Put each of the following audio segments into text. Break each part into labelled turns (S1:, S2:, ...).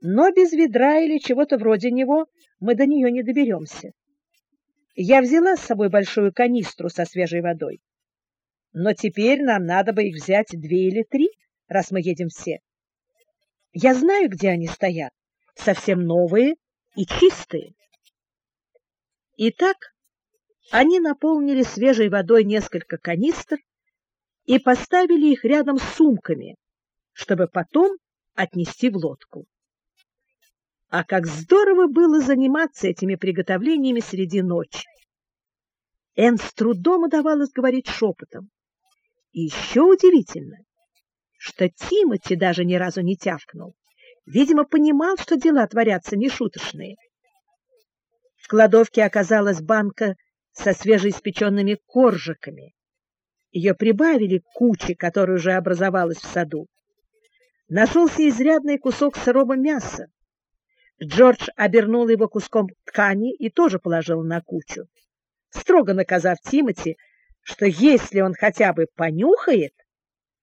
S1: но без ведра или чего-то вроде него мы до нее не доберемся. Я взяла с собой большую канистру со свежей водой. Но теперь нам надо бы их взять две или три, раз мы едем все. Я знаю, где они стоят, совсем новые и чистые. Итак, они наполнили свежей водой несколько канистр и поставили их рядом с сумками, чтобы потом отнести в лодку. А как здорово было заниматься этими приготовлениями среди ночи. Энн с трудом удавалось говорить шепотом. И еще удивительно, что Тимоти даже ни разу не тявкнул. Видимо, понимал, что дела творятся нешуточные. В кладовке оказалась банка со свежеиспеченными коржиками. Ее прибавили к куче, которая уже образовалась в саду. Нашелся изрядный кусок сырого мяса. Джордж обернул его куском ткани и тоже положил на кучу, строго наказав Тимоти, что если он хотя бы понюхает,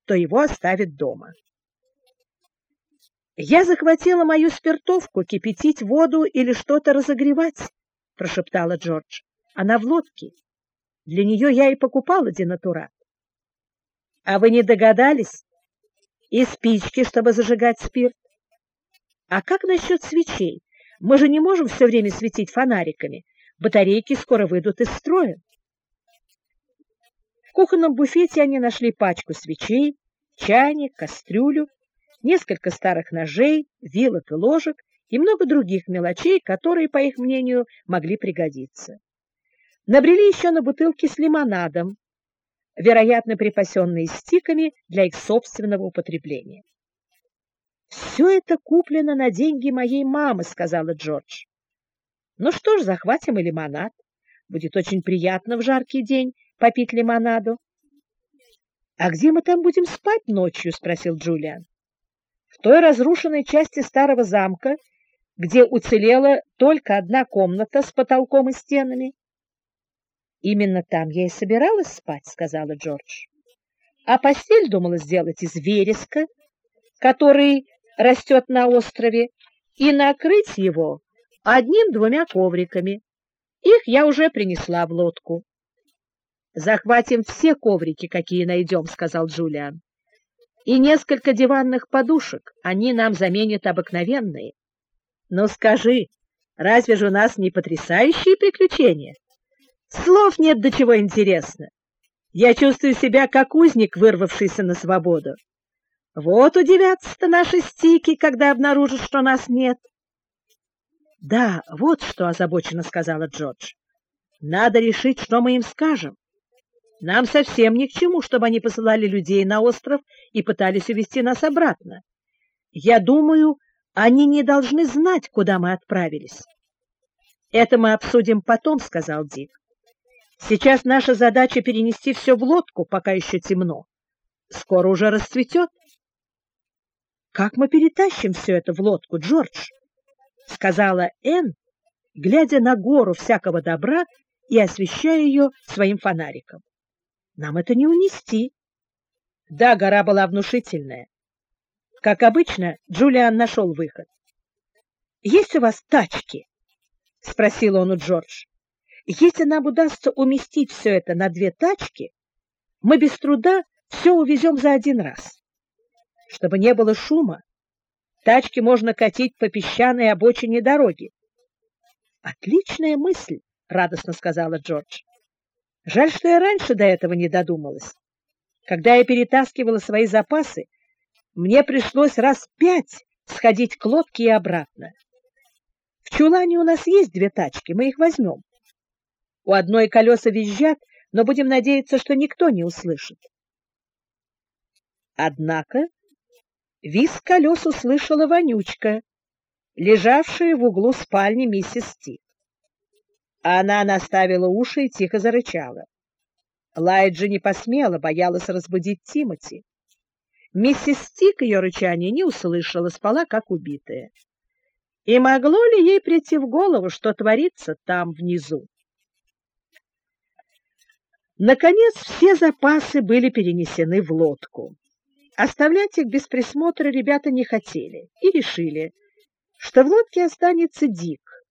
S1: то его оставит дома. Я захватила мою спиртовку кипятить воду или что-то разогревать, прошептала Джордж. Она в лодке. Для нее я и покупала денатурат. А вы не догадались? И спички, чтобы зажигать спирт. А как насчет свечей? Мы же не можем все время светить фонариками. Батарейки скоро выйдут из строя. В кухонном буфете они нашли пачку свечей, чайник, кастрюлю, несколько старых ножей, вилок и ложек и много других мелочей, которые, по их мнению, могли пригодиться. Набрели еще на бутылки с лимонадом, вероятно, припасенные стиками для их собственного употребления. «Все это куплено на деньги моей мамы», — сказала Джордж. «Ну что ж, захватим и лимонад. Будет очень приятно в жаркий день попить лимонаду». «А где мы там будем спать ночью?» — спросил Джулиан. «В той разрушенной части старого замка, где уцелела только одна комната с потолком и стенами». «Именно там я и собиралась спать», — сказала Джордж. «А постель думала сделать из вереска, который растет на острове, и накрыть его одним-двумя ковриками. Их я уже принесла в лодку. Захватим все коврики, какие найдем, сказал Джулиан. И несколько диванных подушек, они нам заменят обыкновенные. Но скажи, разве же у нас не потрясающие приключения? Слов нет до чего интересно. Я чувствую себя как узник, вырвавшийся на свободу. Вот удивятся-то наши стики, когда обнаружат, что нас нет. Да, вот что озабоченно сказала Джордж. Надо решить, что мы им скажем. Нам совсем ни к чему, чтобы они посылали людей на остров и пытались увести нас обратно. Я думаю, они не должны знать, куда мы отправились. Это мы обсудим потом, сказал Дик. Сейчас наша задача перенести все в лодку, пока еще темно. Скоро уже расцветет. Как мы перетащим все это в лодку, Джордж? сказала Энн, глядя на гору всякого добра и освещая ее своим фонариком. Нам это не унести. Да, гора была внушительная. Как обычно, Джулиан нашел выход. Есть у вас тачки? спросил он у Джордж. Если нам удастся уместить все это на две тачки, мы без труда все увезем за один раз. Чтобы не было шума, тачки можно катить по песчаной обочине дороги. Отличная мысль, радостно сказала Джордж. Жаль, что я раньше до этого не додумалась. Когда я перетаскивала свои запасы, мне пришлось раз пять сходить к лодке и обратно. В чулане у нас есть две тачки, мы их возьмем. У одной колеса визжат, но будем надеяться, что никто не услышит. Однако визг колес услышала Вонючка, лежавшая в углу спальни миссис Ти. Она наставила уши и тихо зарычала. Лайджи не посмела, боялась разбудить Тимоти. Миссис Тик ее рычание не услышала, спала как убитая. И могло ли ей прийти в голову, что творится там внизу? Наконец все запасы были перенесены в лодку. Оставлять их без присмотра ребята не хотели и решили, что в лодке останется Дик.